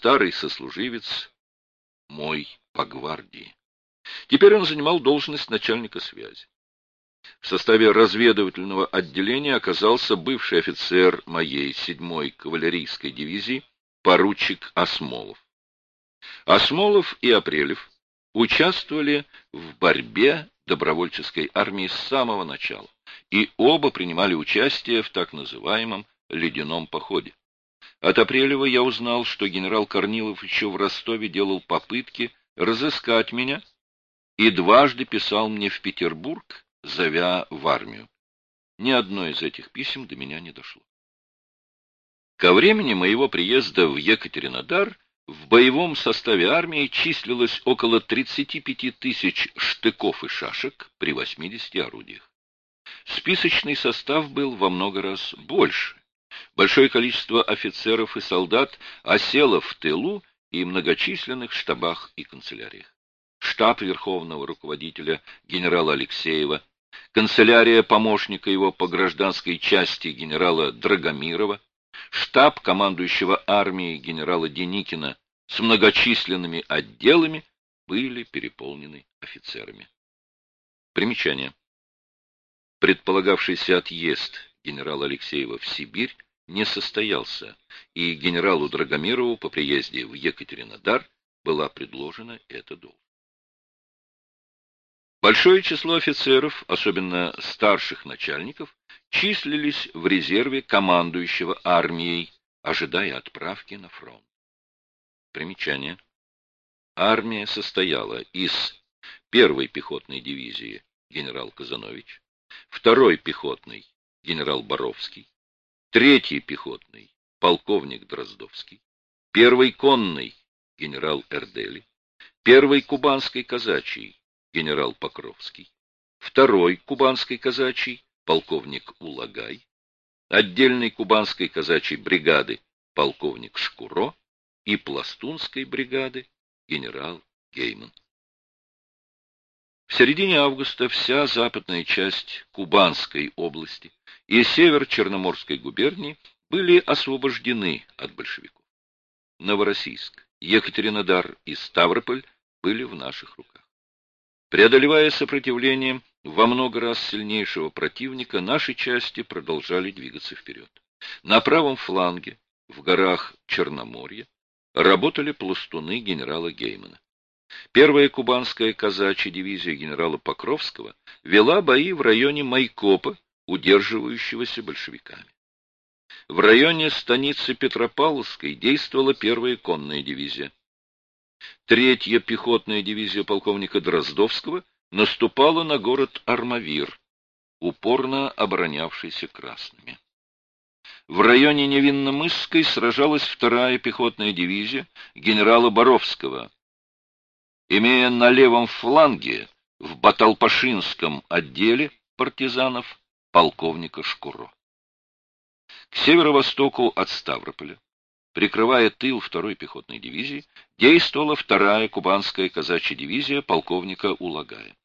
старый сослуживец мой по гвардии. Теперь он занимал должность начальника связи. В составе разведывательного отделения оказался бывший офицер моей 7-й кавалерийской дивизии, поручик Осмолов. Осмолов и Апрелев участвовали в борьбе добровольческой армии с самого начала, и оба принимали участие в так называемом «ледяном походе». От Апрелева я узнал, что генерал Корнилов еще в Ростове делал попытки разыскать меня и дважды писал мне в Петербург, зовя в армию. Ни одно из этих писем до меня не дошло. Ко времени моего приезда в Екатеринодар в боевом составе армии числилось около 35 тысяч штыков и шашек при 80 орудиях. Списочный состав был во много раз больше. Большое количество офицеров и солдат осело в тылу и многочисленных штабах и канцеляриях. Штаб верховного руководителя генерала Алексеева, канцелярия помощника его по гражданской части генерала Драгомирова, штаб командующего армией генерала Деникина с многочисленными отделами были переполнены офицерами. Примечание. Предполагавшийся отъезд генерала Алексеева в Сибирь не состоялся, и генералу Драгомирову по приезде в Екатеринодар была предложена эта должность. Большое число офицеров, особенно старших начальников, числились в резерве командующего армией, ожидая отправки на фронт. Примечание. Армия состояла из первой пехотной дивизии генерал Казанович, второй пехотной генерал Боровский, третий пехотный полковник Дроздовский, первый конный генерал Эрдели, первый кубанской казачий генерал Покровский, второй кубанской казачий полковник Улагай, отдельной кубанской казачьей бригады полковник Шкуро. И пластунской бригады генерал Гейман. В середине августа вся западная часть Кубанской области и север Черноморской губернии были освобождены от большевиков. Новороссийск, Екатеринодар и Ставрополь были в наших руках. Преодолевая сопротивление во много раз сильнейшего противника, наши части продолжали двигаться вперед. На правом фланге, в горах Черноморья, работали пластуны генерала Геймана. Первая кубанская казачья дивизия генерала Покровского вела бои в районе Майкопа, удерживающегося большевиками. В районе станицы Петропавловской действовала первая конная дивизия. Третья пехотная дивизия полковника Дроздовского наступала на город Армавир, упорно оборонявшийся красными. В районе Невинномысской сражалась вторая пехотная дивизия генерала Боровского, имея на левом фланге в Баталпашинском отделе партизанов полковника Шкуро. К северо-востоку от Ставрополя, прикрывая тыл второй пехотной дивизии, действовала вторая кубанская казачья дивизия полковника Улагая.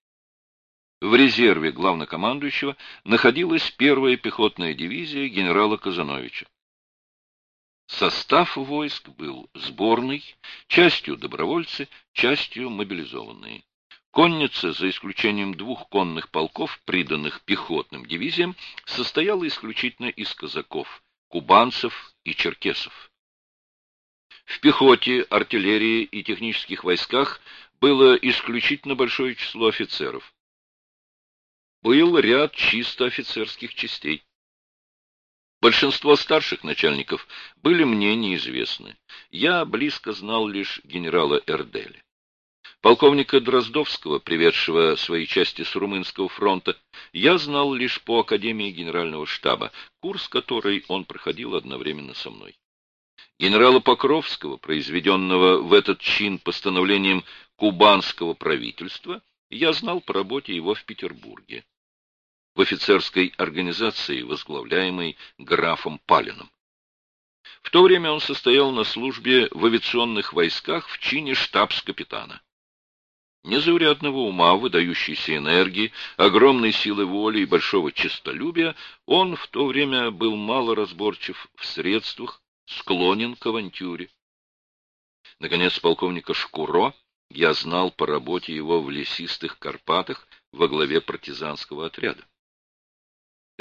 В резерве главнокомандующего находилась первая пехотная дивизия генерала Казановича. Состав войск был сборный, частью добровольцы, частью мобилизованные. Конница, за исключением двух конных полков, приданных пехотным дивизиям, состояла исключительно из казаков, кубанцев и черкесов. В пехоте, артиллерии и технических войсках было исключительно большое число офицеров. Был ряд чисто офицерских частей. Большинство старших начальников были мне неизвестны. Я близко знал лишь генерала Эрдели. Полковника Дроздовского, приведшего свои части с Румынского фронта, я знал лишь по Академии Генерального штаба, курс которой он проходил одновременно со мной. Генерала Покровского, произведенного в этот чин постановлением кубанского правительства, я знал по работе его в Петербурге в офицерской организации, возглавляемой графом Палином. В то время он состоял на службе в авиационных войсках в чине штабс-капитана. Незаурядного ума, выдающейся энергии, огромной силы воли и большого честолюбия, он в то время был мало разборчив в средствах, склонен к авантюре. Наконец, полковника Шкуро я знал по работе его в лесистых Карпатах во главе партизанского отряда.